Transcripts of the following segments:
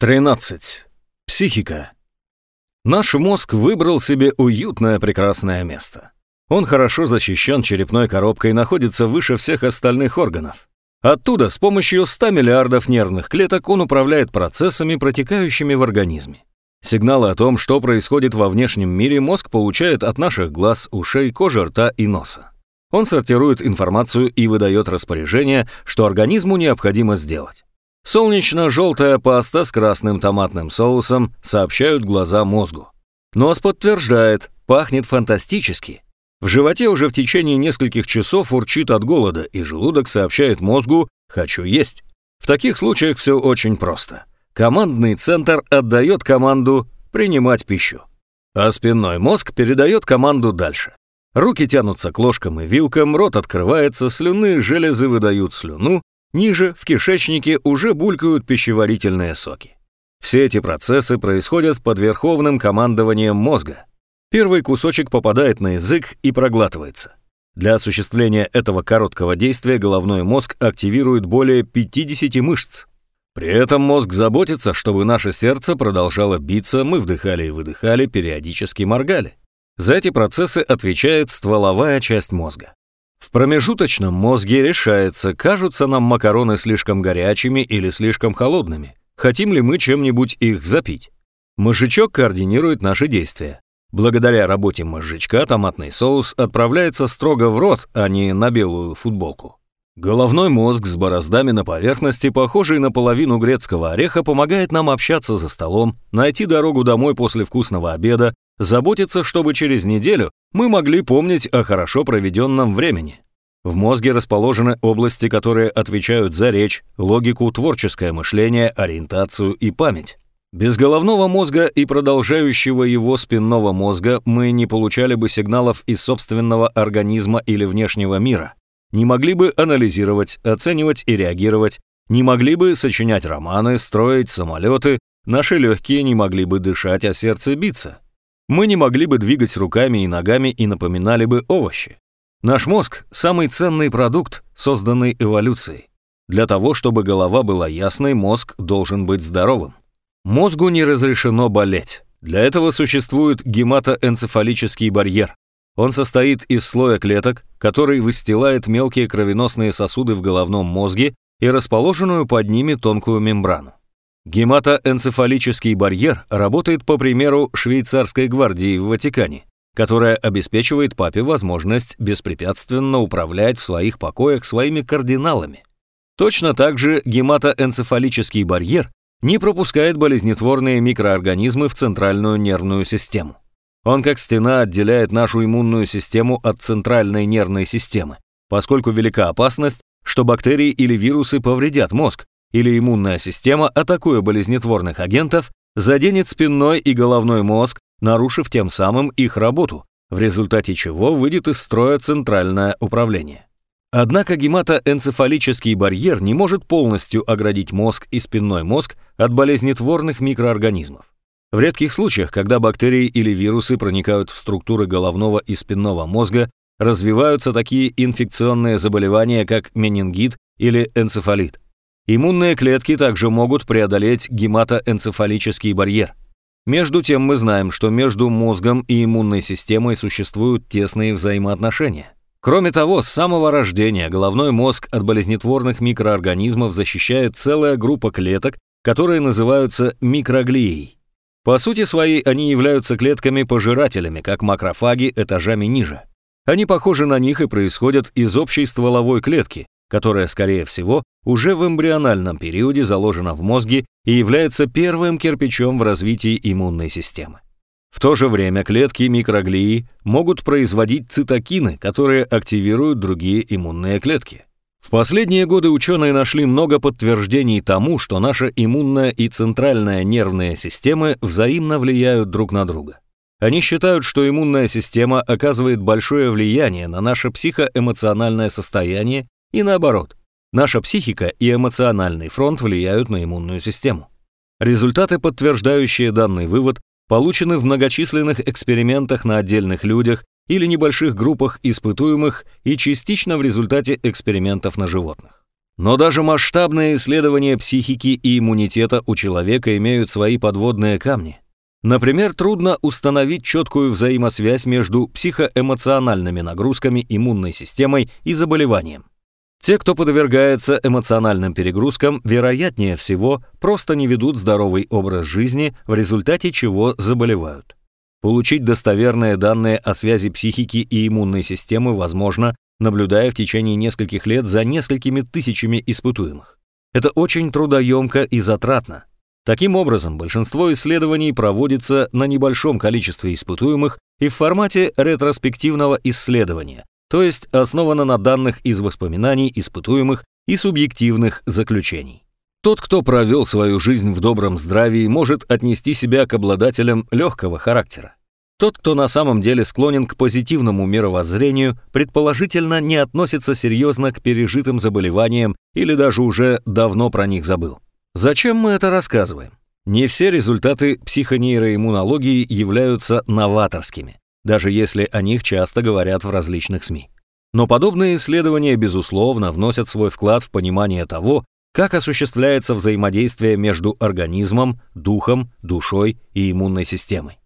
13. Психика. Наш мозг выбрал себе уютное прекрасное место. Он хорошо защищен черепной коробкой и находится выше всех остальных органов. Оттуда с помощью 100 миллиардов нервных клеток он управляет процессами, протекающими в организме. Сигналы о том, что происходит во внешнем мире, мозг получает от наших глаз, ушей, кожи рта и носа. Он сортирует информацию и выдает распоряжение, что организму необходимо сделать. Солнечно-желтая паста с красным томатным соусом сообщают глаза мозгу. Нос подтверждает, пахнет фантастически. В животе уже в течение нескольких часов урчит от голода, и желудок сообщает мозгу «хочу есть». В таких случаях все очень просто. Командный центр отдает команду принимать пищу. А спинной мозг передает команду дальше. Руки тянутся к ложкам и вилкам, рот открывается, слюны железы выдают слюну, ниже, в кишечнике, уже булькают пищеварительные соки. Все эти процессы происходят под верховным командованием мозга. Первый кусочек попадает на язык и проглатывается. Для осуществления этого короткого действия головной мозг активирует более 50 мышц. При этом мозг заботится, чтобы наше сердце продолжало биться, мы вдыхали и выдыхали, периодически моргали. За эти процессы отвечает стволовая часть мозга. В промежуточном мозге решается, кажутся нам макароны слишком горячими или слишком холодными, хотим ли мы чем-нибудь их запить. Мозжечок координирует наши действия. Благодаря работе мозжечка томатный соус отправляется строго в рот, а не на белую футболку. Головной мозг с бороздами на поверхности, похожий на половину грецкого ореха, помогает нам общаться за столом, найти дорогу домой после вкусного обеда, заботиться, чтобы через неделю мы могли помнить о хорошо проведенном времени. В мозге расположены области, которые отвечают за речь, логику, творческое мышление, ориентацию и память. Без головного мозга и продолжающего его спинного мозга мы не получали бы сигналов из собственного организма или внешнего мира не могли бы анализировать, оценивать и реагировать, не могли бы сочинять романы, строить самолеты, наши легкие не могли бы дышать, а сердце биться. Мы не могли бы двигать руками и ногами и напоминали бы овощи. Наш мозг – самый ценный продукт, созданный эволюцией. Для того, чтобы голова была ясной, мозг должен быть здоровым. Мозгу не разрешено болеть. Для этого существует гематоэнцефалический барьер, он состоит из слоя клеток, который выстилает мелкие кровеносные сосуды в головном мозге и расположенную под ними тонкую мембрану. Гематоэнцефалический барьер работает по примеру швейцарской гвардии в Ватикане, которая обеспечивает папе возможность беспрепятственно управлять в своих покоях своими кардиналами. Точно так же гематоэнцефалический барьер не пропускает болезнетворные микроорганизмы в центральную нервную систему. Он как стена отделяет нашу иммунную систему от центральной нервной системы, поскольку велика опасность, что бактерии или вирусы повредят мозг, или иммунная система, атакуя болезнетворных агентов, заденет спинной и головной мозг, нарушив тем самым их работу, в результате чего выйдет из строя центральное управление. Однако гематоэнцефалический барьер не может полностью оградить мозг и спинной мозг от болезнетворных микроорганизмов. В редких случаях, когда бактерии или вирусы проникают в структуры головного и спинного мозга, развиваются такие инфекционные заболевания, как менингит или энцефалит. Иммунные клетки также могут преодолеть гематоэнцефалический барьер. Между тем мы знаем, что между мозгом и иммунной системой существуют тесные взаимоотношения. Кроме того, с самого рождения головной мозг от болезнетворных микроорганизмов защищает целая группа клеток, которые называются микроглией. По сути своей они являются клетками-пожирателями, как макрофаги этажами ниже. Они похожи на них и происходят из общей стволовой клетки, которая, скорее всего, уже в эмбриональном периоде заложена в мозге и является первым кирпичом в развитии иммунной системы. В то же время клетки микроглии могут производить цитокины, которые активируют другие иммунные клетки. В последние годы ученые нашли много подтверждений тому, что наша иммунная и центральная нервная системы взаимно влияют друг на друга. Они считают, что иммунная система оказывает большое влияние на наше психоэмоциональное состояние и наоборот. Наша психика и эмоциональный фронт влияют на иммунную систему. Результаты, подтверждающие данный вывод, получены в многочисленных экспериментах на отдельных людях или небольших группах испытуемых и частично в результате экспериментов на животных. Но даже масштабные исследования психики и иммунитета у человека имеют свои подводные камни. Например, трудно установить четкую взаимосвязь между психоэмоциональными нагрузками иммунной системой и заболеванием. Те, кто подвергается эмоциональным перегрузкам, вероятнее всего просто не ведут здоровый образ жизни, в результате чего заболевают. Получить достоверные данные о связи психики и иммунной системы возможно, наблюдая в течение нескольких лет за несколькими тысячами испытуемых. Это очень трудоемко и затратно. Таким образом, большинство исследований проводится на небольшом количестве испытуемых и в формате ретроспективного исследования, то есть основано на данных из воспоминаний испытуемых и субъективных заключений. Тот, кто провел свою жизнь в добром здравии, может отнести себя к обладателям легкого характера. Тот, кто на самом деле склонен к позитивному мировоззрению, предположительно не относится серьезно к пережитым заболеваниям или даже уже давно про них забыл. Зачем мы это рассказываем? Не все результаты психонейроиммунологии являются новаторскими, даже если о них часто говорят в различных СМИ. Но подобные исследования, безусловно, вносят свой вклад в понимание того, как осуществляется взаимодействие между организмом, духом, душой и иммунной системой.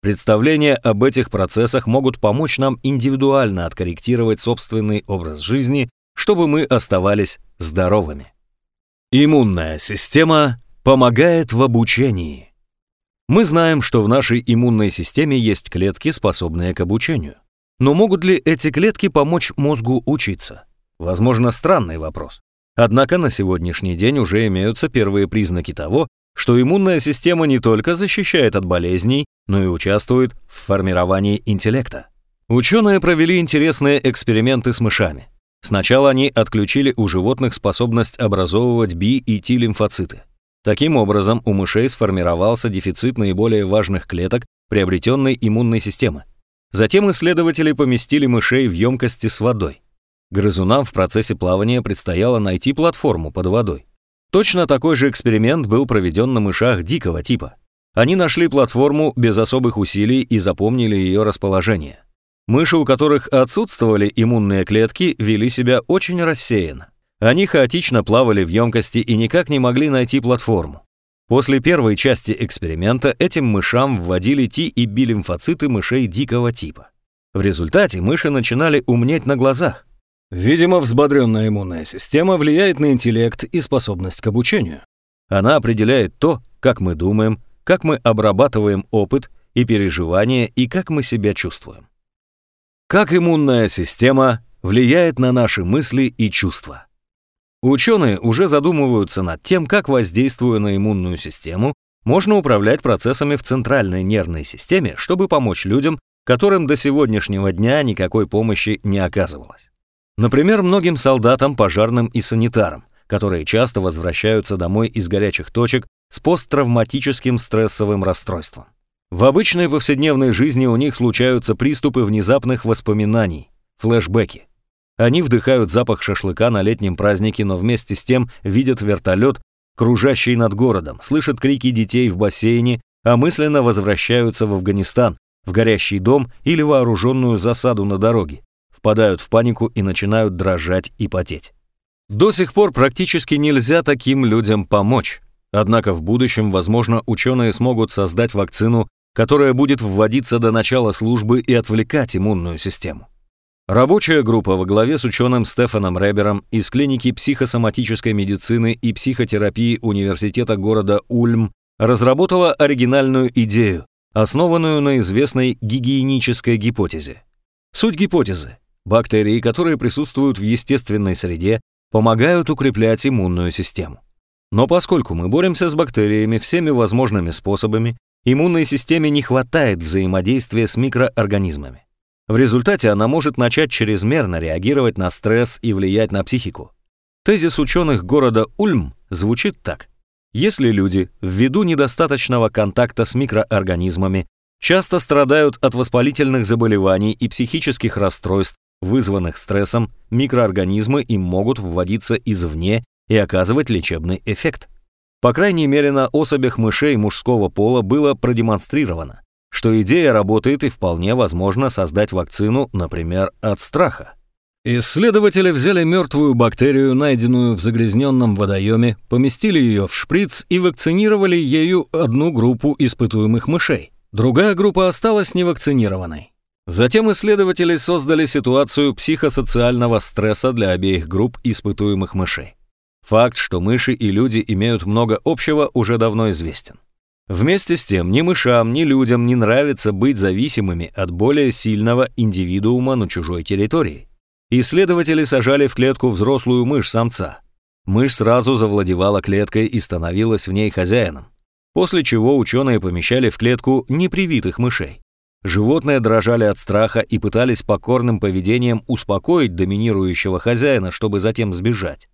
Представления об этих процессах могут помочь нам индивидуально откорректировать собственный образ жизни, чтобы мы оставались здоровыми. Иммунная система помогает в обучении. Мы знаем, что в нашей иммунной системе есть клетки, способные к обучению. Но могут ли эти клетки помочь мозгу учиться? Возможно, странный вопрос. Однако на сегодняшний день уже имеются первые признаки того, что иммунная система не только защищает от болезней, но и участвует в формировании интеллекта. Ученые провели интересные эксперименты с мышами. Сначала они отключили у животных способность образовывать Би и Т-лимфоциты. Таким образом, у мышей сформировался дефицит наиболее важных клеток приобретенной иммунной системы. Затем исследователи поместили мышей в емкости с водой. Грызунам в процессе плавания предстояло найти платформу под водой. Точно такой же эксперимент был проведен на мышах дикого типа. Они нашли платформу без особых усилий и запомнили ее расположение. Мыши, у которых отсутствовали иммунные клетки, вели себя очень рассеянно. Они хаотично плавали в емкости и никак не могли найти платформу. После первой части эксперимента этим мышам вводили Ти и Би-лимфоциты мышей дикого типа. В результате мыши начинали умнеть на глазах. Видимо, взбодренная иммунная система влияет на интеллект и способность к обучению. Она определяет то, как мы думаем, как мы обрабатываем опыт и переживания и как мы себя чувствуем. Как иммунная система влияет на наши мысли и чувства. Ученые уже задумываются над тем, как воздействуя на иммунную систему, можно управлять процессами в центральной нервной системе, чтобы помочь людям, которым до сегодняшнего дня никакой помощи не оказывалось. Например, многим солдатам, пожарным и санитарам, которые часто возвращаются домой из горячих точек с посттравматическим стрессовым расстройством. В обычной повседневной жизни у них случаются приступы внезапных воспоминаний, флешбеки. Они вдыхают запах шашлыка на летнем празднике, но вместе с тем видят вертолет, кружащий над городом, слышат крики детей в бассейне, а мысленно возвращаются в Афганистан, в горящий дом или вооруженную засаду на дороге впадают в панику и начинают дрожать и потеть. До сих пор практически нельзя таким людям помочь. Однако в будущем, возможно, ученые смогут создать вакцину, которая будет вводиться до начала службы и отвлекать иммунную систему. Рабочая группа во главе с ученым Стефаном Ребером из клиники психосоматической медицины и психотерапии университета города Ульм разработала оригинальную идею, основанную на известной гигиенической гипотезе. Суть гипотезы Бактерии, которые присутствуют в естественной среде, помогают укреплять иммунную систему. Но поскольку мы боремся с бактериями всеми возможными способами, иммунной системе не хватает взаимодействия с микроорганизмами. В результате она может начать чрезмерно реагировать на стресс и влиять на психику. Тезис ученых города Ульм звучит так. Если люди ввиду недостаточного контакта с микроорганизмами часто страдают от воспалительных заболеваний и психических расстройств, вызванных стрессом, микроорганизмы им могут вводиться извне и оказывать лечебный эффект. По крайней мере, на особях мышей мужского пола было продемонстрировано, что идея работает и вполне возможно создать вакцину, например, от страха. Исследователи взяли мертвую бактерию, найденную в загрязненном водоеме, поместили ее в шприц и вакцинировали ею одну группу испытуемых мышей. Другая группа осталась невакцинированной. Затем исследователи создали ситуацию психосоциального стресса для обеих групп испытуемых мышей. Факт, что мыши и люди имеют много общего, уже давно известен. Вместе с тем, ни мышам, ни людям не нравится быть зависимыми от более сильного индивидуума на чужой территории. Исследователи сажали в клетку взрослую мышь-самца. Мышь сразу завладевала клеткой и становилась в ней хозяином. После чего ученые помещали в клетку непривитых мышей. Животные дрожали от страха и пытались покорным поведением успокоить доминирующего хозяина, чтобы затем сбежать.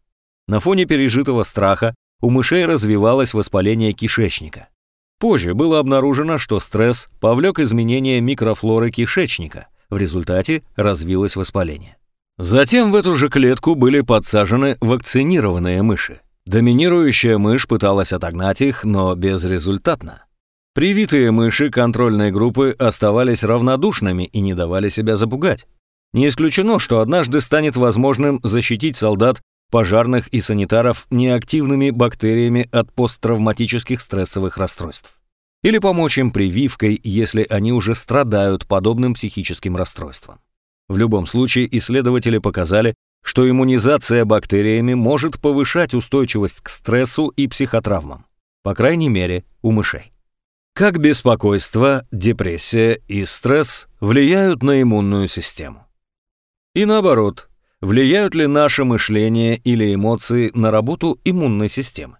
На фоне пережитого страха у мышей развивалось воспаление кишечника. Позже было обнаружено, что стресс повлек изменение микрофлоры кишечника, в результате развилось воспаление. Затем в эту же клетку были подсажены вакцинированные мыши. Доминирующая мышь пыталась отогнать их, но безрезультатно. Привитые мыши контрольной группы оставались равнодушными и не давали себя запугать. Не исключено, что однажды станет возможным защитить солдат пожарных и санитаров неактивными бактериями от посттравматических стрессовых расстройств. Или помочь им прививкой, если они уже страдают подобным психическим расстройством. В любом случае исследователи показали, что иммунизация бактериями может повышать устойчивость к стрессу и психотравмам, по крайней мере, у мышей. Как беспокойство, депрессия и стресс влияют на иммунную систему? И наоборот, Влияют ли наше мышление или эмоции на работу иммунной системы?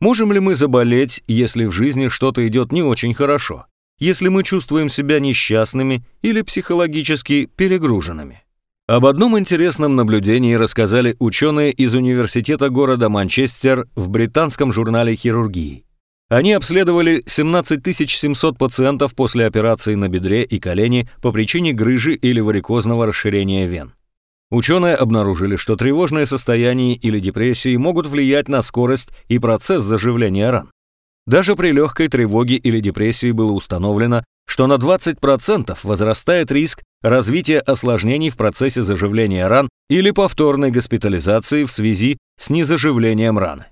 Можем ли мы заболеть, если в жизни что-то идет не очень хорошо? Если мы чувствуем себя несчастными или психологически перегруженными? Об одном интересном наблюдении рассказали ученые из университета города Манчестер в британском журнале хирургии. Они обследовали 17 700 пациентов после операции на бедре и колене по причине грыжи или варикозного расширения вен. Ученые обнаружили, что тревожное состояние или депрессии могут влиять на скорость и процесс заживления ран. Даже при легкой тревоге или депрессии было установлено, что на 20% возрастает риск развития осложнений в процессе заживления ран или повторной госпитализации в связи с незаживлением раны.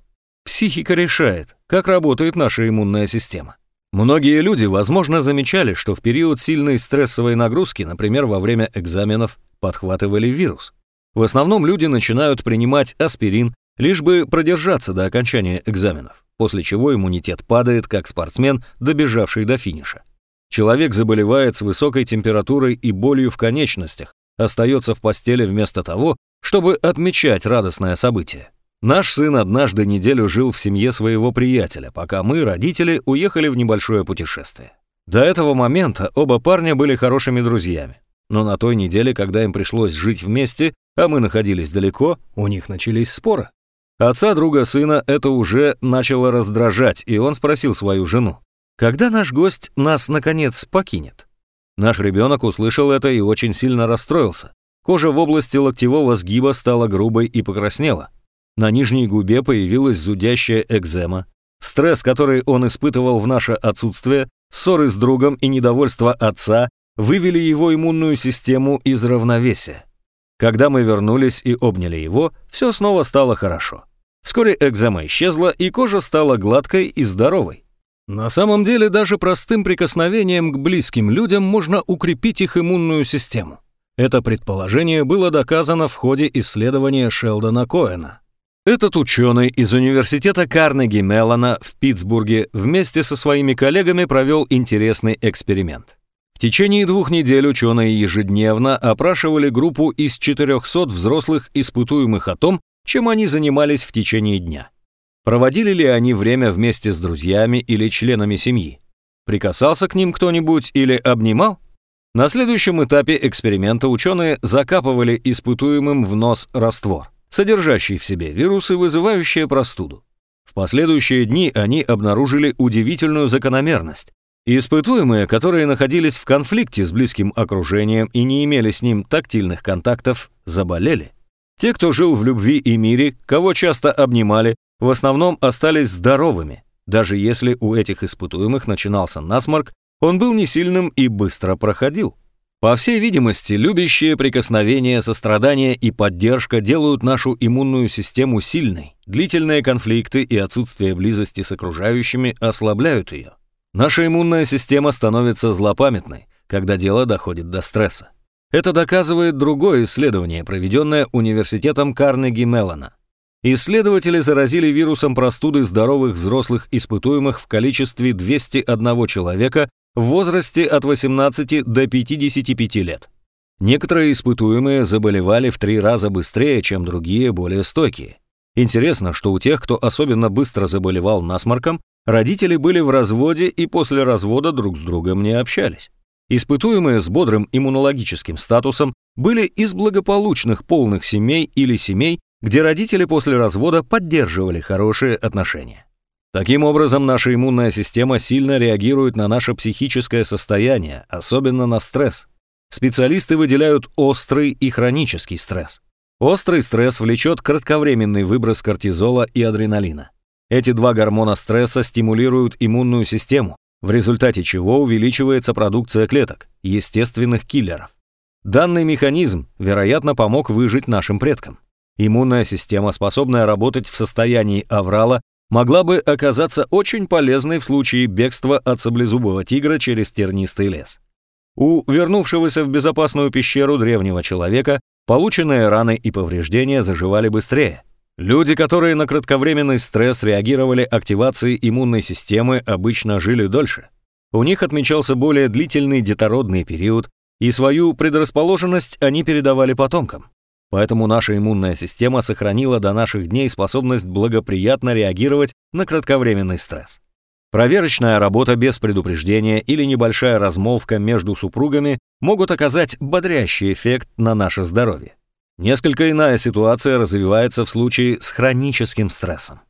Психика решает, как работает наша иммунная система. Многие люди, возможно, замечали, что в период сильной стрессовой нагрузки, например, во время экзаменов, подхватывали вирус. В основном люди начинают принимать аспирин, лишь бы продержаться до окончания экзаменов, после чего иммунитет падает, как спортсмен, добежавший до финиша. Человек заболевает с высокой температурой и болью в конечностях, остается в постели вместо того, чтобы отмечать радостное событие. Наш сын однажды неделю жил в семье своего приятеля, пока мы, родители, уехали в небольшое путешествие. До этого момента оба парня были хорошими друзьями. Но на той неделе, когда им пришлось жить вместе, а мы находились далеко, у них начались споры. Отца друга сына это уже начало раздражать, и он спросил свою жену, «Когда наш гость нас, наконец, покинет?» Наш ребенок услышал это и очень сильно расстроился. Кожа в области локтевого сгиба стала грубой и покраснела. На нижней губе появилась зудящая экзема. Стресс, который он испытывал в наше отсутствие, ссоры с другом и недовольство отца вывели его иммунную систему из равновесия. Когда мы вернулись и обняли его, все снова стало хорошо. Вскоре экзема исчезла, и кожа стала гладкой и здоровой. На самом деле, даже простым прикосновением к близким людям можно укрепить их иммунную систему. Это предположение было доказано в ходе исследования Шелдона Коэна. Этот ученый из университета Карнеги Меллона в Питтсбурге вместе со своими коллегами провел интересный эксперимент. В течение двух недель ученые ежедневно опрашивали группу из 400 взрослых испытуемых о том, чем они занимались в течение дня. Проводили ли они время вместе с друзьями или членами семьи? Прикасался к ним кто-нибудь или обнимал? На следующем этапе эксперимента ученые закапывали испытуемым в нос раствор, содержащий в себе вирусы, вызывающие простуду. В последующие дни они обнаружили удивительную закономерность. Испытуемые, которые находились в конфликте с близким окружением и не имели с ним тактильных контактов, заболели. Те, кто жил в любви и мире, кого часто обнимали, в основном остались здоровыми. Даже если у этих испытуемых начинался насморк, он был не сильным и быстро проходил. По всей видимости, любящие прикосновения, сострадание и поддержка делают нашу иммунную систему сильной. Длительные конфликты и отсутствие близости с окружающими ослабляют ее. Наша иммунная система становится злопамятной, когда дело доходит до стресса. Это доказывает другое исследование, проведенное университетом Карнеги Меллона. Исследователи заразили вирусом простуды здоровых взрослых испытуемых в количестве 201 человека в возрасте от 18 до 55 лет. Некоторые испытуемые заболевали в три раза быстрее, чем другие более стойкие. Интересно, что у тех, кто особенно быстро заболевал насморком, родители были в разводе и после развода друг с другом не общались. Испытуемые с бодрым иммунологическим статусом были из благополучных полных семей или семей, где родители после развода поддерживали хорошие отношения. Таким образом, наша иммунная система сильно реагирует на наше психическое состояние, особенно на стресс. Специалисты выделяют острый и хронический стресс. Острый стресс влечет кратковременный выброс кортизола и адреналина. Эти два гормона стресса стимулируют иммунную систему, в результате чего увеличивается продукция клеток, естественных киллеров. Данный механизм, вероятно, помог выжить нашим предкам. Иммунная система, способная работать в состоянии аврала, могла бы оказаться очень полезной в случае бегства от саблезубого тигра через тернистый лес. У вернувшегося в безопасную пещеру древнего человека полученные раны и повреждения заживали быстрее. Люди, которые на кратковременный стресс реагировали активацией иммунной системы, обычно жили дольше. У них отмечался более длительный детородный период, и свою предрасположенность они передавали потомкам. Поэтому наша иммунная система сохранила до наших дней способность благоприятно реагировать на кратковременный стресс. Проверочная работа без предупреждения или небольшая размолвка между супругами могут оказать бодрящий эффект на наше здоровье. Несколько иная ситуация развивается в случае с хроническим стрессом.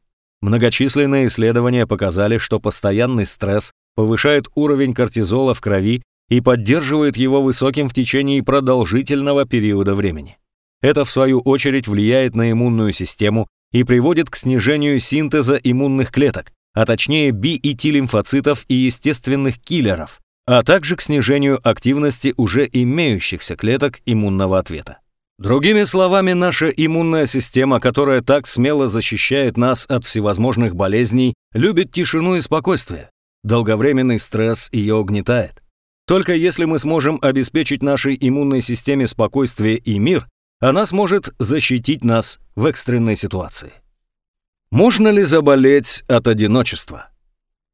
Многочисленные исследования показали, что постоянный стресс повышает уровень кортизола в крови и поддерживает его высоким в течение продолжительного периода времени. Это, в свою очередь, влияет на иммунную систему и приводит к снижению синтеза иммунных клеток, а точнее B и T-лимфоцитов и естественных киллеров, а также к снижению активности уже имеющихся клеток иммунного ответа. Другими словами, наша иммунная система, которая так смело защищает нас от всевозможных болезней, любит тишину и спокойствие. Долговременный стресс ее угнетает. Только если мы сможем обеспечить нашей иммунной системе спокойствие и мир, она сможет защитить нас в экстренной ситуации. Можно ли заболеть от одиночества?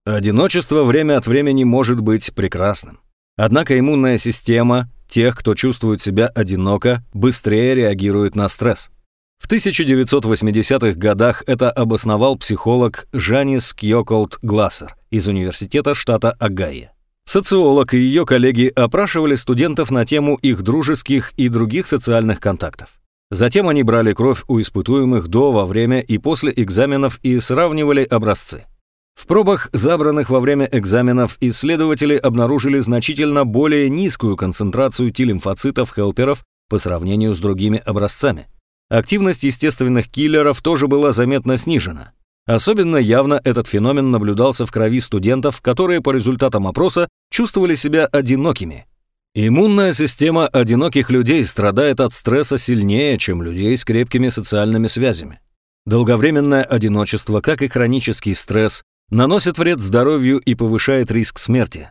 Одиночество время от времени может быть прекрасным. Однако иммунная система тех, кто чувствует себя одиноко, быстрее реагирует на стресс. В 1980-х годах это обосновал психолог Жанис Кьоколд Глассер из Университета штата Огайо. Социолог и ее коллеги опрашивали студентов на тему их дружеских и других социальных контактов. Затем они брали кровь у испытуемых до, во время и после экзаменов и сравнивали образцы. В пробах, забранных во время экзаменов, исследователи обнаружили значительно более низкую концентрацию Т-лимфоцитов-хелперов по сравнению с другими образцами. Активность естественных киллеров тоже была заметно снижена. Особенно явно этот феномен наблюдался в крови студентов, которые по результатам опроса чувствовали себя одинокими. Иммунная система одиноких людей страдает от стресса сильнее, чем людей с крепкими социальными связями. Долговременное одиночество, как и хронический стресс, наносит вред здоровью и повышает риск смерти.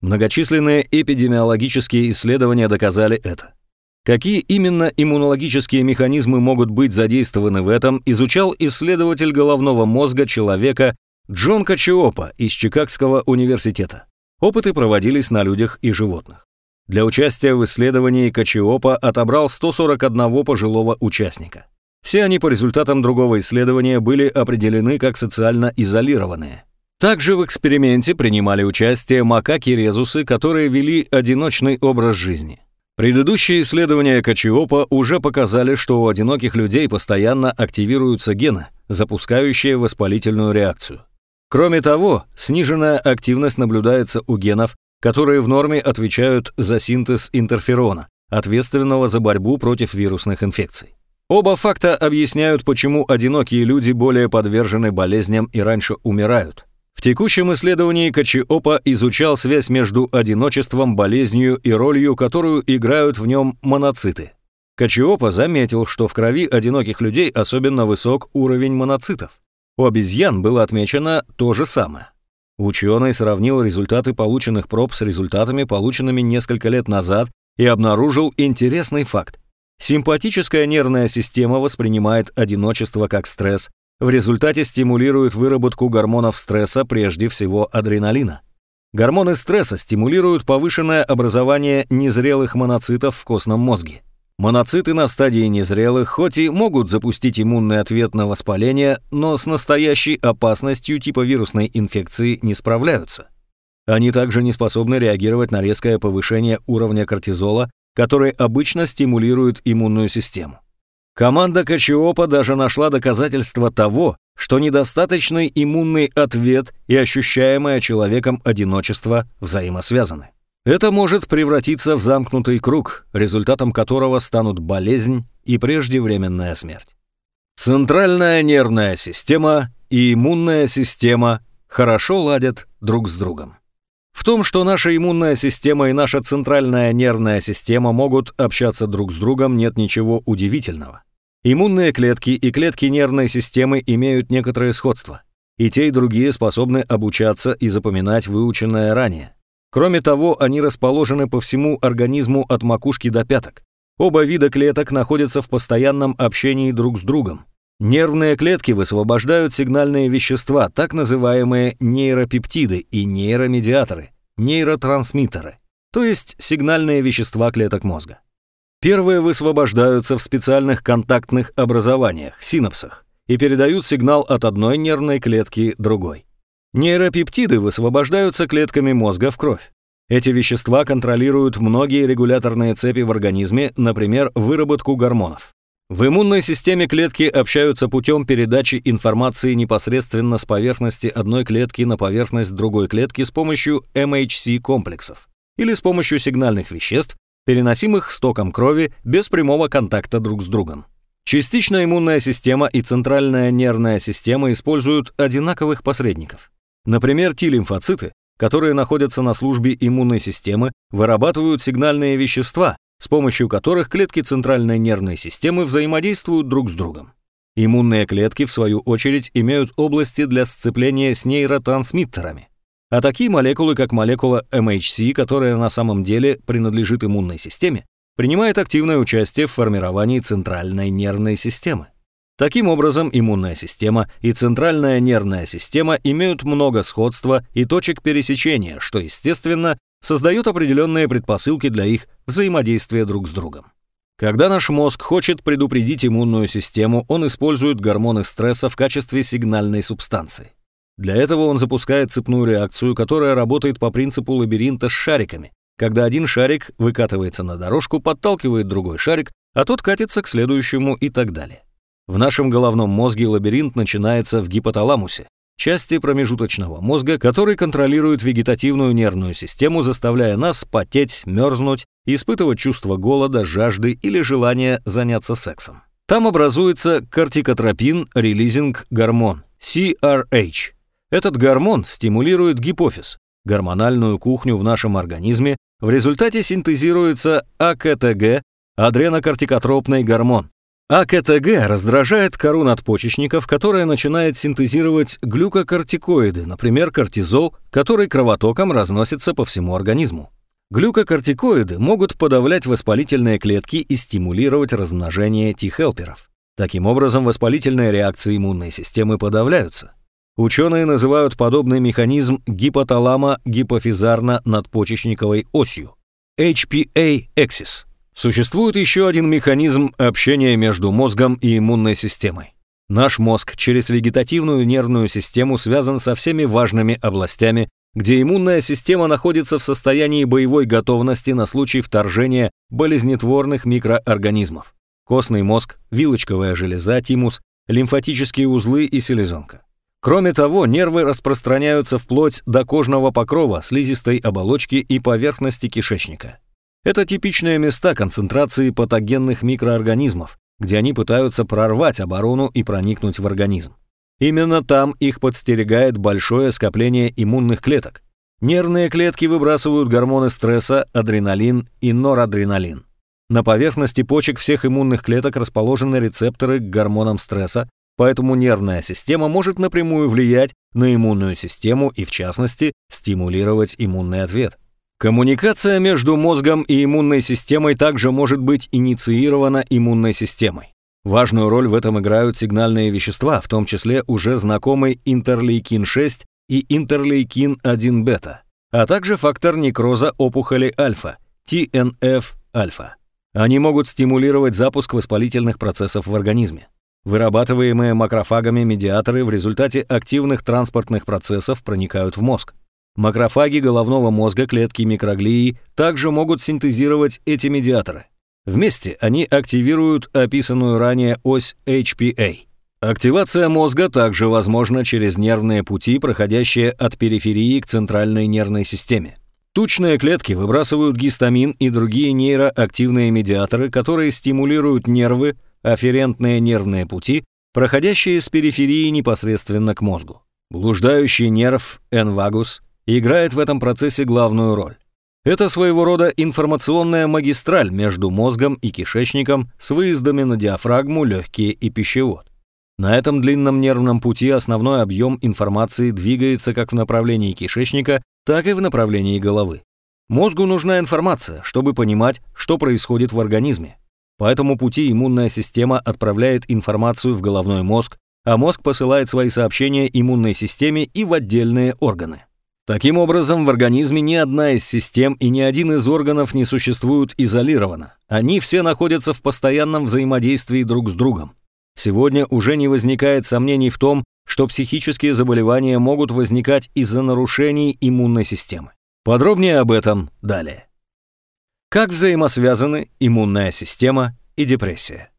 Многочисленные эпидемиологические исследования доказали это. Какие именно иммунологические механизмы могут быть задействованы в этом, изучал исследователь головного мозга человека Джон Качиопа из Чикагского университета. Опыты проводились на людях и животных. Для участия в исследовании Качиопа отобрал 141 пожилого участника. Все они по результатам другого исследования были определены как социально изолированные. Также в эксперименте принимали участие макаки-резусы, которые вели одиночный образ жизни. Предыдущие исследования Качиопа уже показали, что у одиноких людей постоянно активируются гены, запускающие воспалительную реакцию. Кроме того, сниженная активность наблюдается у генов, которые в норме отвечают за синтез интерферона, ответственного за борьбу против вирусных инфекций. Оба факта объясняют, почему одинокие люди более подвержены болезням и раньше умирают. В текущем исследовании Качиопа изучал связь между одиночеством, болезнью и ролью, которую играют в нем моноциты. Качиопа заметил, что в крови одиноких людей особенно высок уровень моноцитов. У обезьян было отмечено то же самое. Ученый сравнил результаты полученных проб с результатами, полученными несколько лет назад, и обнаружил интересный факт. Симпатическая нервная система воспринимает одиночество как стресс, в результате стимулирует выработку гормонов стресса, прежде всего адреналина. Гормоны стресса стимулируют повышенное образование незрелых моноцитов в костном мозге. Моноциты на стадии незрелых хоть и могут запустить иммунный ответ на воспаление, но с настоящей опасностью типа вирусной инфекции не справляются. Они также не способны реагировать на резкое повышение уровня кортизола, который обычно стимулирует иммунную систему. Команда Качиопа даже нашла доказательства того, что недостаточный иммунный ответ и ощущаемое человеком одиночество взаимосвязаны. Это может превратиться в замкнутый круг, результатом которого станут болезнь и преждевременная смерть. Центральная нервная система и иммунная система хорошо ладят друг с другом. В том, что наша иммунная система и наша центральная нервная система могут общаться друг с другом, нет ничего удивительного. Иммунные клетки и клетки нервной системы имеют некоторое сходство. И те, и другие способны обучаться и запоминать выученное ранее. Кроме того, они расположены по всему организму от макушки до пяток. Оба вида клеток находятся в постоянном общении друг с другом. Нервные клетки высвобождают сигнальные вещества, так называемые нейропептиды и нейромедиаторы, нейротрансмиттеры, то есть сигнальные вещества клеток мозга. Первые высвобождаются в специальных контактных образованиях, синапсах, и передают сигнал от одной нервной клетки другой. Нейропептиды высвобождаются клетками мозга в кровь. Эти вещества контролируют многие регуляторные цепи в организме, например, выработку гормонов. В иммунной системе клетки общаются путем передачи информации непосредственно с поверхности одной клетки на поверхность другой клетки с помощью MHC-комплексов или с помощью сигнальных веществ, переносимых стоком крови без прямого контакта друг с другом. Частично иммунная система и центральная нервная система используют одинаковых посредников. Например, Т-лимфоциты, которые находятся на службе иммунной системы, вырабатывают сигнальные вещества, с помощью которых клетки центральной нервной системы взаимодействуют друг с другом. Иммунные клетки, в свою очередь, имеют области для сцепления с нейротрансмиттерами. А такие молекулы, как молекула MHC, которая на самом деле принадлежит иммунной системе, принимает активное участие в формировании центральной нервной системы. Таким образом, иммунная система и центральная нервная система имеют много сходства и точек пересечения, что, естественно, создает определенные предпосылки для их взаимодействия друг с другом. Когда наш мозг хочет предупредить иммунную систему, он использует гормоны стресса в качестве сигнальной субстанции. Для этого он запускает цепную реакцию, которая работает по принципу лабиринта с шариками, когда один шарик выкатывается на дорожку, подталкивает другой шарик, а тот катится к следующему и так далее. В нашем головном мозге лабиринт начинается в гипоталамусе, части промежуточного мозга, который контролирует вегетативную нервную систему, заставляя нас потеть, мерзнуть, испытывать чувство голода, жажды или желания заняться сексом. Там образуется кортикотропин-релизинг-гормон, CRH. Этот гормон стимулирует гипофиз, гормональную кухню в нашем организме, в результате синтезируется АКТГ, адренокортикотропный гормон, АКТГ раздражает кору надпочечников, которая начинает синтезировать глюкокортикоиды, например, кортизол, который кровотоком разносится по всему организму. Глюкокортикоиды могут подавлять воспалительные клетки и стимулировать размножение Т-хелперов. Таким образом, воспалительные реакции иммунной системы подавляются. Ученые называют подобный механизм гипоталамо-гипофизарно-надпочечниковой осью – HPA-axis. Существует еще один механизм общения между мозгом и иммунной системой. Наш мозг через вегетативную нервную систему связан со всеми важными областями, где иммунная система находится в состоянии боевой готовности на случай вторжения болезнетворных микроорганизмов. Костный мозг, вилочковая железа, тимус, лимфатические узлы и селезенка. Кроме того, нервы распространяются вплоть до кожного покрова, слизистой оболочки и поверхности кишечника. Это типичные места концентрации патогенных микроорганизмов, где они пытаются прорвать оборону и проникнуть в организм. Именно там их подстерегает большое скопление иммунных клеток. Нервные клетки выбрасывают гормоны стресса, адреналин и норадреналин. На поверхности почек всех иммунных клеток расположены рецепторы к гормонам стресса, поэтому нервная система может напрямую влиять на иммунную систему и, в частности, стимулировать иммунный ответ. Коммуникация между мозгом и иммунной системой также может быть инициирована иммунной системой. Важную роль в этом играют сигнальные вещества, в том числе уже знакомый интерлейкин-6 и интерлейкин-1-бета, а также фактор некроза опухоли альфа, TNF-альфа. Они могут стимулировать запуск воспалительных процессов в организме. Вырабатываемые макрофагами медиаторы в результате активных транспортных процессов проникают в мозг. Макрофаги головного мозга, клетки микроглии, также могут синтезировать эти медиаторы. Вместе они активируют описанную ранее ось HPA. Активация мозга также возможна через нервные пути, проходящие от периферии к центральной нервной системе. Тучные клетки выбрасывают гистамин и другие нейроактивные медиаторы, которые стимулируют нервы, афферентные нервные пути, проходящие с периферии непосредственно к мозгу. Блуждающий нерв, энвагус, играет в этом процессе главную роль. Это своего рода информационная магистраль между мозгом и кишечником с выездами на диафрагму, легкие и пищевод. На этом длинном нервном пути основной объем информации двигается как в направлении кишечника, так и в направлении головы. Мозгу нужна информация, чтобы понимать, что происходит в организме. По этому пути иммунная система отправляет информацию в головной мозг, а мозг посылает свои сообщения иммунной системе и в отдельные органы. Таким образом, в организме ни одна из систем и ни один из органов не существуют изолированно. Они все находятся в постоянном взаимодействии друг с другом. Сегодня уже не возникает сомнений в том, что психические заболевания могут возникать из-за нарушений иммунной системы. Подробнее об этом далее. Как взаимосвязаны иммунная система и депрессия?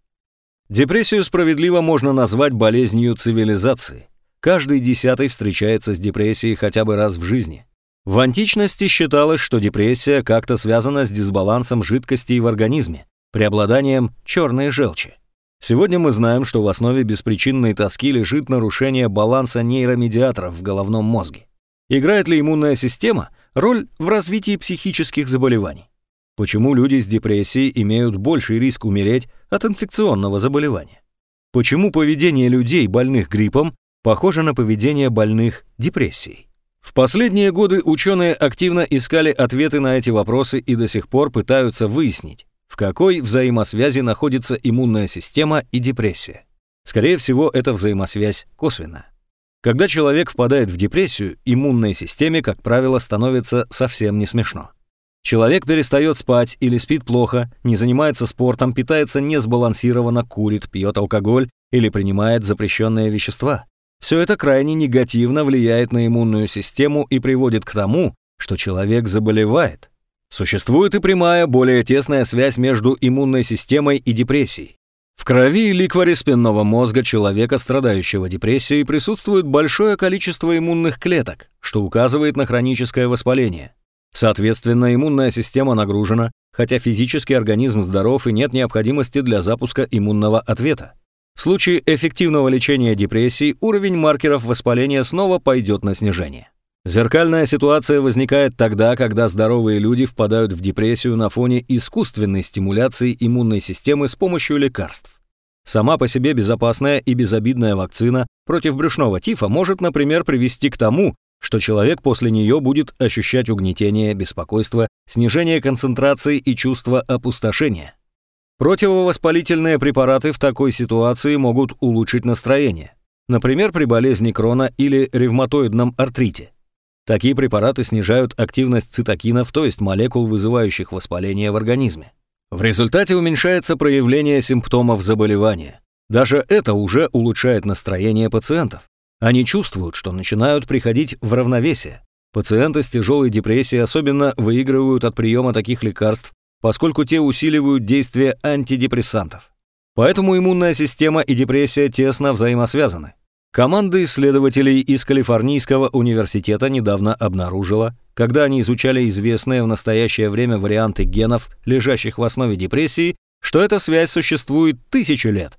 Депрессию справедливо можно назвать болезнью цивилизации. Каждый десятый встречается с депрессией хотя бы раз в жизни. В античности считалось, что депрессия как-то связана с дисбалансом жидкостей в организме, преобладанием черной желчи. Сегодня мы знаем, что в основе беспричинной тоски лежит нарушение баланса нейромедиаторов в головном мозге. Играет ли иммунная система роль в развитии психических заболеваний? Почему люди с депрессией имеют больший риск умереть от инфекционного заболевания? Почему поведение людей, больных гриппом, похоже на поведение больных депрессией. В последние годы ученые активно искали ответы на эти вопросы и до сих пор пытаются выяснить, в какой взаимосвязи находится иммунная система и депрессия. Скорее всего, эта взаимосвязь косвенная. Когда человек впадает в депрессию, иммунной системе, как правило, становится совсем не смешно. Человек перестает спать или спит плохо, не занимается спортом, питается несбалансированно, курит, пьет алкоголь или принимает запрещенные вещества. Все это крайне негативно влияет на иммунную систему и приводит к тому, что человек заболевает. Существует и прямая, более тесная связь между иммунной системой и депрессией. В крови и ликваре спинного мозга человека, страдающего депрессией, присутствует большое количество иммунных клеток, что указывает на хроническое воспаление. Соответственно, иммунная система нагружена, хотя физический организм здоров и нет необходимости для запуска иммунного ответа. В случае эффективного лечения депрессии уровень маркеров воспаления снова пойдет на снижение. Зеркальная ситуация возникает тогда, когда здоровые люди впадают в депрессию на фоне искусственной стимуляции иммунной системы с помощью лекарств. Сама по себе безопасная и безобидная вакцина против брюшного тифа может, например, привести к тому, что человек после нее будет ощущать угнетение, беспокойство, снижение концентрации и чувство опустошения. Противовоспалительные препараты в такой ситуации могут улучшить настроение, например, при болезни Крона или ревматоидном артрите. Такие препараты снижают активность цитокинов, то есть молекул, вызывающих воспаление в организме. В результате уменьшается проявление симптомов заболевания. Даже это уже улучшает настроение пациентов. Они чувствуют, что начинают приходить в равновесие. Пациенты с тяжелой депрессией особенно выигрывают от приема таких лекарств, поскольку те усиливают действие антидепрессантов. Поэтому иммунная система и депрессия тесно взаимосвязаны. Команда исследователей из Калифорнийского университета недавно обнаружила, когда они изучали известные в настоящее время варианты генов, лежащих в основе депрессии, что эта связь существует тысячи лет.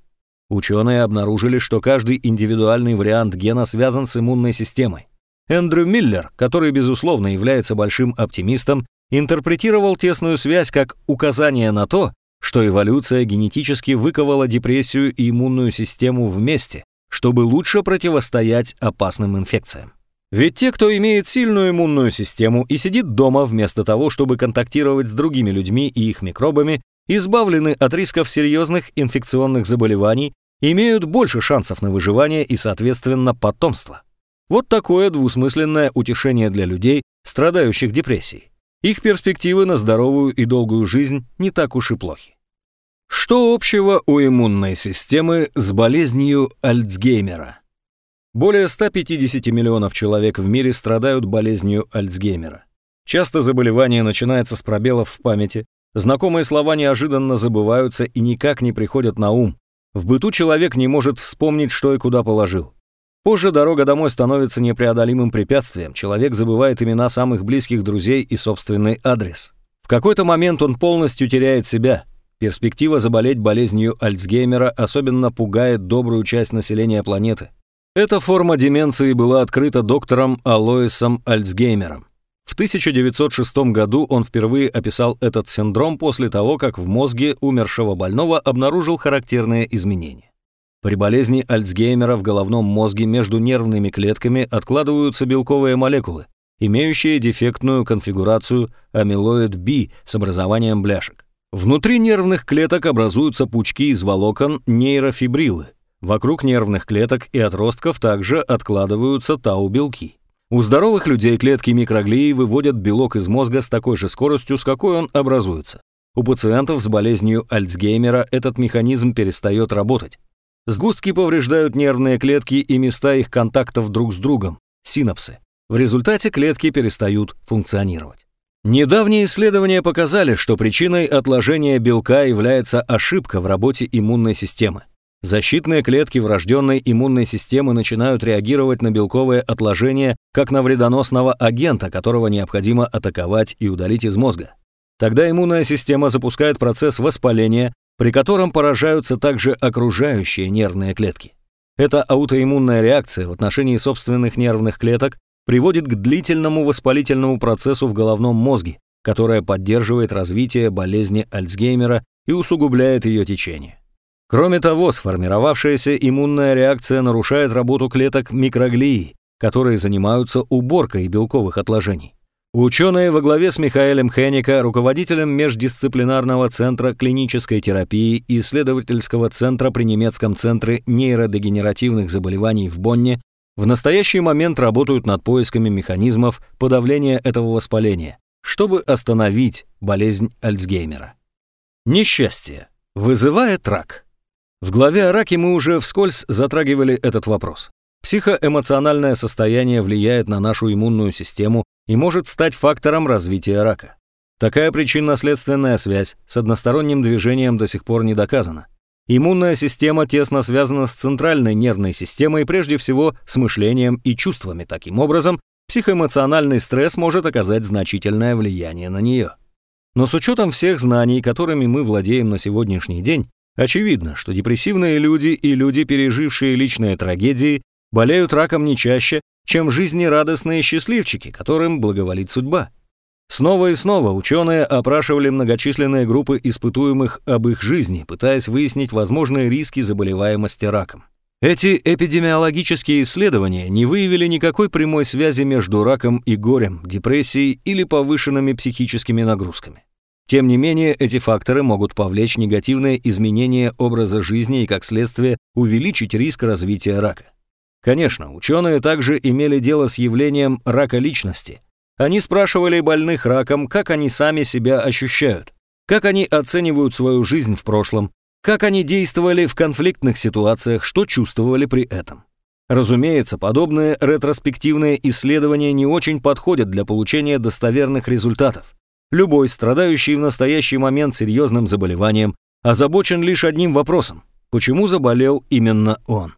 Ученые обнаружили, что каждый индивидуальный вариант гена связан с иммунной системой. Эндрю Миллер, который, безусловно, является большим оптимистом, интерпретировал тесную связь как указание на то, что эволюция генетически выковала депрессию и иммунную систему вместе, чтобы лучше противостоять опасным инфекциям. Ведь те, кто имеет сильную иммунную систему и сидит дома вместо того, чтобы контактировать с другими людьми и их микробами, избавлены от рисков серьезных инфекционных заболеваний, имеют больше шансов на выживание и, соответственно, потомство. Вот такое двусмысленное утешение для людей, страдающих депрессией. Их перспективы на здоровую и долгую жизнь не так уж и плохи. Что общего у иммунной системы с болезнью Альцгеймера? Более 150 миллионов человек в мире страдают болезнью Альцгеймера. Часто заболевание начинается с пробелов в памяти, знакомые слова неожиданно забываются и никак не приходят на ум. В быту человек не может вспомнить, что и куда положил. Позже дорога домой становится непреодолимым препятствием, человек забывает имена самых близких друзей и собственный адрес. В какой-то момент он полностью теряет себя. Перспектива заболеть болезнью Альцгеймера особенно пугает добрую часть населения планеты. Эта форма деменции была открыта доктором Алоисом Альцгеймером. В 1906 году он впервые описал этот синдром после того, как в мозге умершего больного обнаружил характерные изменения. При болезни Альцгеймера в головном мозге между нервными клетками откладываются белковые молекулы, имеющие дефектную конфигурацию амилоид B с образованием бляшек. Внутри нервных клеток образуются пучки из волокон нейрофибрилы. Вокруг нервных клеток и отростков также откладываются тау-белки. У здоровых людей клетки микроглии выводят белок из мозга с такой же скоростью, с какой он образуется. У пациентов с болезнью Альцгеймера этот механизм перестает работать. Сгустки повреждают нервные клетки и места их контактов друг с другом, синапсы. В результате клетки перестают функционировать. Недавние исследования показали, что причиной отложения белка является ошибка в работе иммунной системы. Защитные клетки врожденной иммунной системы начинают реагировать на белковые отложения как на вредоносного агента, которого необходимо атаковать и удалить из мозга. Тогда иммунная система запускает процесс воспаления, при котором поражаются также окружающие нервные клетки. Эта аутоиммунная реакция в отношении собственных нервных клеток приводит к длительному воспалительному процессу в головном мозге, которое поддерживает развитие болезни Альцгеймера и усугубляет ее течение. Кроме того, сформировавшаяся иммунная реакция нарушает работу клеток микроглии, которые занимаются уборкой белковых отложений. Ученые во главе с Михаэлем Хенника, руководителем Междисциплинарного центра клинической терапии и исследовательского центра при немецком центре нейродегенеративных заболеваний в Бонне, в настоящий момент работают над поисками механизмов подавления этого воспаления, чтобы остановить болезнь Альцгеймера. Несчастье вызывает рак. В главе о раке мы уже вскользь затрагивали этот вопрос. Психоэмоциональное состояние влияет на нашу иммунную систему и может стать фактором развития рака. Такая причинно-следственная связь с односторонним движением до сих пор не доказана. Иммунная система тесно связана с центральной нервной системой, прежде всего с мышлением и чувствами. Таким образом, психоэмоциональный стресс может оказать значительное влияние на нее. Но с учетом всех знаний, которыми мы владеем на сегодняшний день, очевидно, что депрессивные люди и люди, пережившие личные трагедии, болеют раком не чаще, чем жизнерадостные счастливчики, которым благоволит судьба. Снова и снова ученые опрашивали многочисленные группы испытуемых об их жизни, пытаясь выяснить возможные риски заболеваемости раком. Эти эпидемиологические исследования не выявили никакой прямой связи между раком и горем, депрессией или повышенными психическими нагрузками. Тем не менее, эти факторы могут повлечь негативные изменения образа жизни и, как следствие, увеличить риск развития рака. Конечно, ученые также имели дело с явлением рака личности. Они спрашивали больных раком, как они сами себя ощущают, как они оценивают свою жизнь в прошлом, как они действовали в конфликтных ситуациях, что чувствовали при этом. Разумеется, подобные ретроспективные исследования не очень подходят для получения достоверных результатов. Любой, страдающий в настоящий момент серьезным заболеванием, озабочен лишь одним вопросом – почему заболел именно он?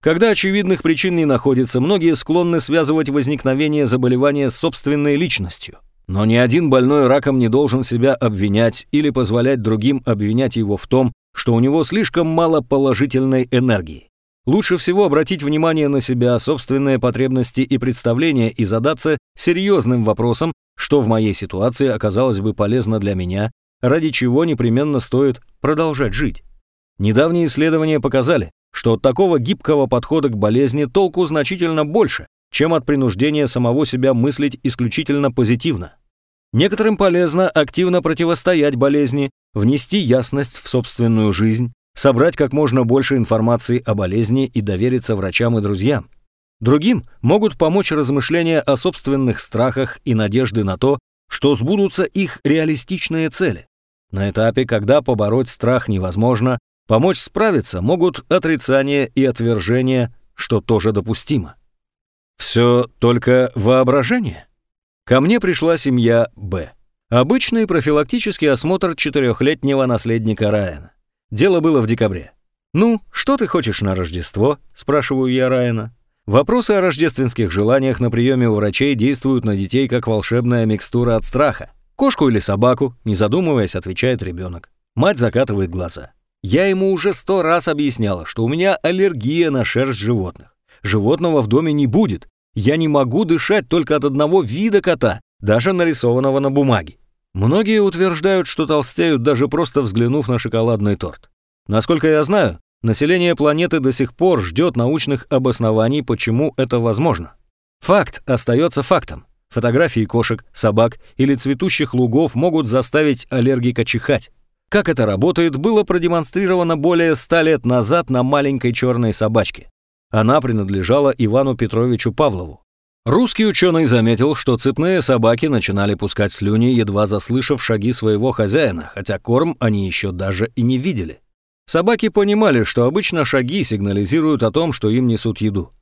Когда очевидных причин не находится, многие склонны связывать возникновение заболевания с собственной личностью. Но ни один больной раком не должен себя обвинять или позволять другим обвинять его в том, что у него слишком мало положительной энергии. Лучше всего обратить внимание на себя, собственные потребности и представления и задаться серьезным вопросом, что в моей ситуации оказалось бы полезно для меня, ради чего непременно стоит продолжать жить. Недавние исследования показали, что от такого гибкого подхода к болезни толку значительно больше, чем от принуждения самого себя мыслить исключительно позитивно. Некоторым полезно активно противостоять болезни, внести ясность в собственную жизнь, собрать как можно больше информации о болезни и довериться врачам и друзьям. Другим могут помочь размышления о собственных страхах и надежды на то, что сбудутся их реалистичные цели. На этапе, когда побороть страх невозможно, помочь справиться могут отрицание и отвержение, что тоже допустимо. Все только воображение? Ко мне пришла семья Б. Обычный профилактический осмотр четырехлетнего наследника Райана. Дело было в декабре. «Ну, что ты хочешь на Рождество?» – спрашиваю я Райана. Вопросы о рождественских желаниях на приеме у врачей действуют на детей как волшебная микстура от страха. Кошку или собаку, не задумываясь, отвечает ребенок. Мать закатывает глаза. Я ему уже сто раз объясняла, что у меня аллергия на шерсть животных. Животного в доме не будет. Я не могу дышать только от одного вида кота, даже нарисованного на бумаге. Многие утверждают, что толстеют, даже просто взглянув на шоколадный торт. Насколько я знаю, Население планеты до сих пор ждет научных обоснований, почему это возможно. Факт остается фактом. Фотографии кошек, собак или цветущих лугов могут заставить аллергика чихать. Как это работает, было продемонстрировано более ста лет назад на маленькой черной собачке. Она принадлежала Ивану Петровичу Павлову. Русский ученый заметил, что цепные собаки начинали пускать слюни, едва заслышав шаги своего хозяина, хотя корм они еще даже и не видели. Собаки понимали, что обычно шаги сигнализируют о том, что им несут еду.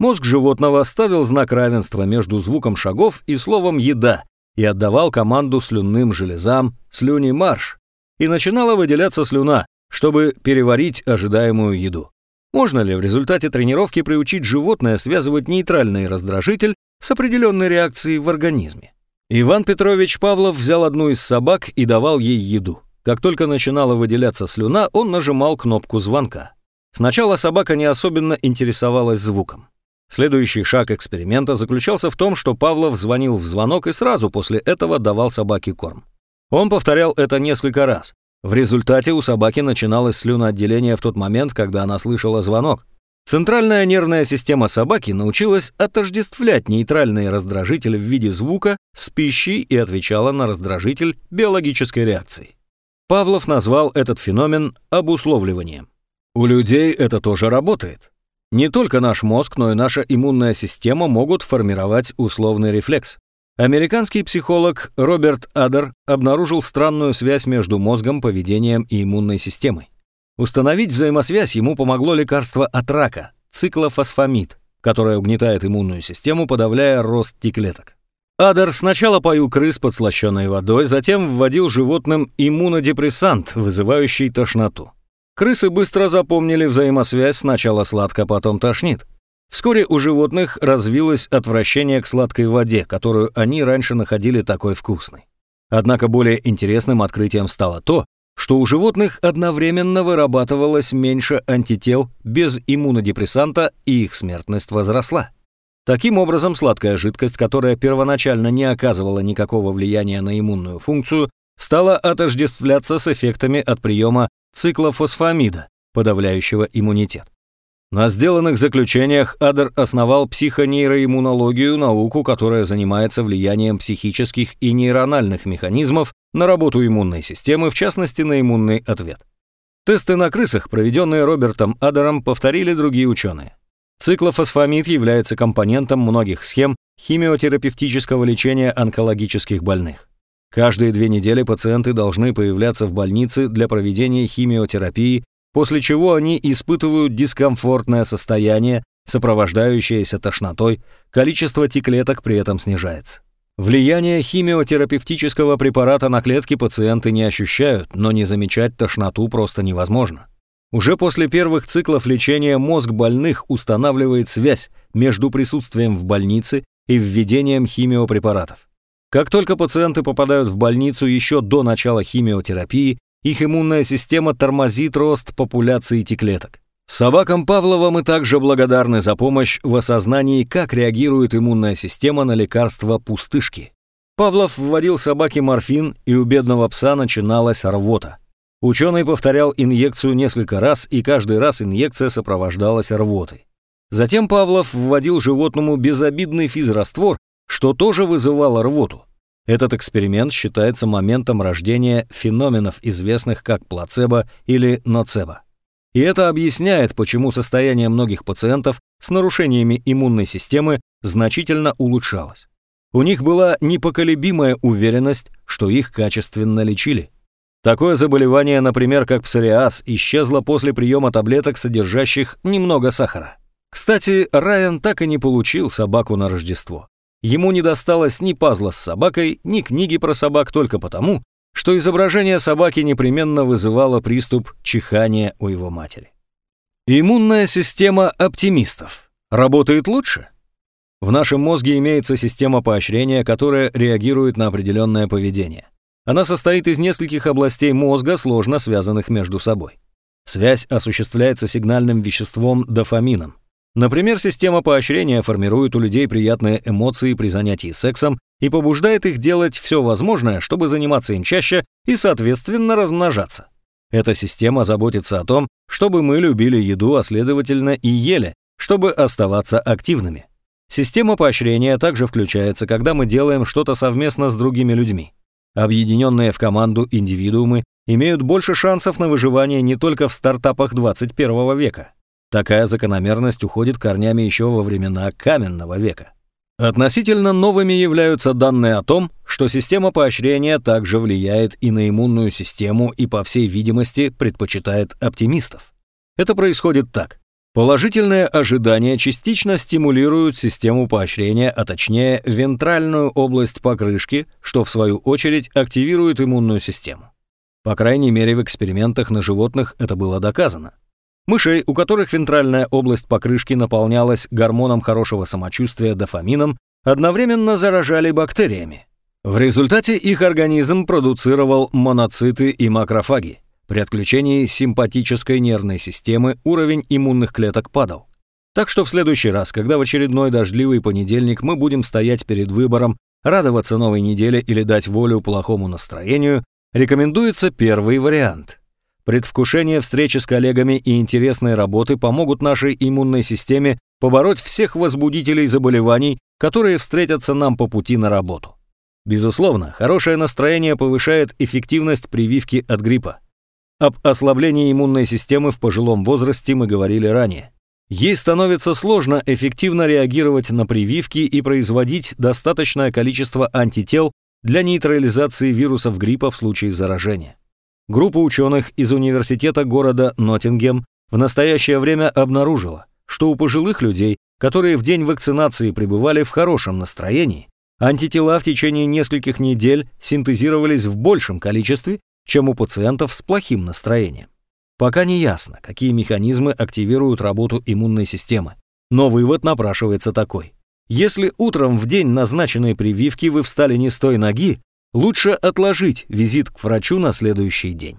Мозг животного ставил знак равенства между звуком шагов и словом «еда» и отдавал команду слюнным железам «слюни марш», и начинала выделяться слюна, чтобы переварить ожидаемую еду. Можно ли в результате тренировки приучить животное связывать нейтральный раздражитель с определенной реакцией в организме? Иван Петрович Павлов взял одну из собак и давал ей еду. Как только начинала выделяться слюна, он нажимал кнопку звонка. Сначала собака не особенно интересовалась звуком. Следующий шаг эксперимента заключался в том, что Павлов звонил в звонок и сразу после этого давал собаке корм. Он повторял это несколько раз. В результате у собаки начиналось слюноотделение в тот момент, когда она слышала звонок. Центральная нервная система собаки научилась отождествлять нейтральные раздражители в виде звука с пищей и отвечала на раздражитель биологической реакцией. Павлов назвал этот феномен обусловливанием. У людей это тоже работает. Не только наш мозг, но и наша иммунная система могут формировать условный рефлекс. Американский психолог Роберт Адер обнаружил странную связь между мозгом, поведением и иммунной системой. Установить взаимосвязь ему помогло лекарство от рака – циклофосфамид, которое угнетает иммунную систему, подавляя рост Т-клеток. Адер сначала поил крыс подслащенной водой, затем вводил животным иммунодепрессант, вызывающий тошноту. Крысы быстро запомнили взаимосвязь, сначала сладко, потом тошнит. Вскоре у животных развилось отвращение к сладкой воде, которую они раньше находили такой вкусной. Однако более интересным открытием стало то, что у животных одновременно вырабатывалось меньше антител без иммунодепрессанта, и их смертность возросла. Таким образом, сладкая жидкость, которая первоначально не оказывала никакого влияния на иммунную функцию, стала отождествляться с эффектами от приема циклофосфамида, подавляющего иммунитет. На сделанных заключениях Адер основал психонейроиммунологию, науку, которая занимается влиянием психических и нейрональных механизмов на работу иммунной системы, в частности на иммунный ответ. Тесты на крысах, проведенные Робертом Адером, повторили другие ученые. Циклофосфамид является компонентом многих схем химиотерапевтического лечения онкологических больных. Каждые две недели пациенты должны появляться в больнице для проведения химиотерапии, после чего они испытывают дискомфортное состояние, сопровождающееся тошнотой, количество Т-клеток при этом снижается. Влияние химиотерапевтического препарата на клетки пациенты не ощущают, но не замечать тошноту просто невозможно. Уже после первых циклов лечения мозг больных устанавливает связь между присутствием в больнице и введением химиопрепаратов. Как только пациенты попадают в больницу еще до начала химиотерапии, Их иммунная система тормозит рост популяции T-клеток. Собакам Павлова мы также благодарны за помощь в осознании, как реагирует иммунная система на лекарства пустышки. Павлов вводил собаке морфин, и у бедного пса начиналась рвота. Ученый повторял инъекцию несколько раз, и каждый раз инъекция сопровождалась рвотой. Затем Павлов вводил животному безобидный физраствор, что тоже вызывало рвоту. Этот эксперимент считается моментом рождения феноменов, известных как плацебо или ноцебо. И это объясняет, почему состояние многих пациентов с нарушениями иммунной системы значительно улучшалось. У них была непоколебимая уверенность, что их качественно лечили. Такое заболевание, например, как псориаз, исчезло после приема таблеток, содержащих немного сахара. Кстати, Райан так и не получил собаку на Рождество. Ему не досталось ни пазла с собакой, ни книги про собак только потому, что изображение собаки непременно вызывало приступ чихания у его матери. Иммунная система оптимистов работает лучше? В нашем мозге имеется система поощрения, которая реагирует на определенное поведение. Она состоит из нескольких областей мозга, сложно связанных между собой. Связь осуществляется сигнальным веществом дофамином. Например, система поощрения формирует у людей приятные эмоции при занятии сексом и побуждает их делать все возможное, чтобы заниматься им чаще и, соответственно, размножаться. Эта система заботится о том, чтобы мы любили еду, а следовательно и ели, чтобы оставаться активными. Система поощрения также включается, когда мы делаем что-то совместно с другими людьми. Объединенные в команду индивидуумы имеют больше шансов на выживание не только в стартапах 21 века. Такая закономерность уходит корнями еще во времена каменного века. Относительно новыми являются данные о том, что система поощрения также влияет и на иммунную систему и, по всей видимости, предпочитает оптимистов. Это происходит так. Положительные ожидания частично стимулируют систему поощрения, а точнее вентральную область покрышки, что в свою очередь активирует иммунную систему. По крайней мере, в экспериментах на животных это было доказано. Мышей, у которых вентральная область покрышки наполнялась гормоном хорошего самочувствия дофамином, одновременно заражали бактериями. В результате их организм продуцировал моноциты и макрофаги. При отключении симпатической нервной системы уровень иммунных клеток падал. Так что в следующий раз, когда в очередной дождливый понедельник мы будем стоять перед выбором, радоваться новой неделе или дать волю плохому настроению, рекомендуется первый вариант. Предвкушение встречи с коллегами и интересной работы помогут нашей иммунной системе побороть всех возбудителей заболеваний, которые встретятся нам по пути на работу. Безусловно, хорошее настроение повышает эффективность прививки от гриппа. Об ослаблении иммунной системы в пожилом возрасте мы говорили ранее. Ей становится сложно эффективно реагировать на прививки и производить достаточное количество антител для нейтрализации вирусов гриппа в случае заражения. Группа ученых из университета города Ноттингем в настоящее время обнаружила, что у пожилых людей, которые в день вакцинации пребывали в хорошем настроении, антитела в течение нескольких недель синтезировались в большем количестве, чем у пациентов с плохим настроением. Пока не ясно, какие механизмы активируют работу иммунной системы, но вывод напрашивается такой. Если утром в день назначенной прививки вы встали не с той ноги, лучше отложить визит к врачу на следующий день.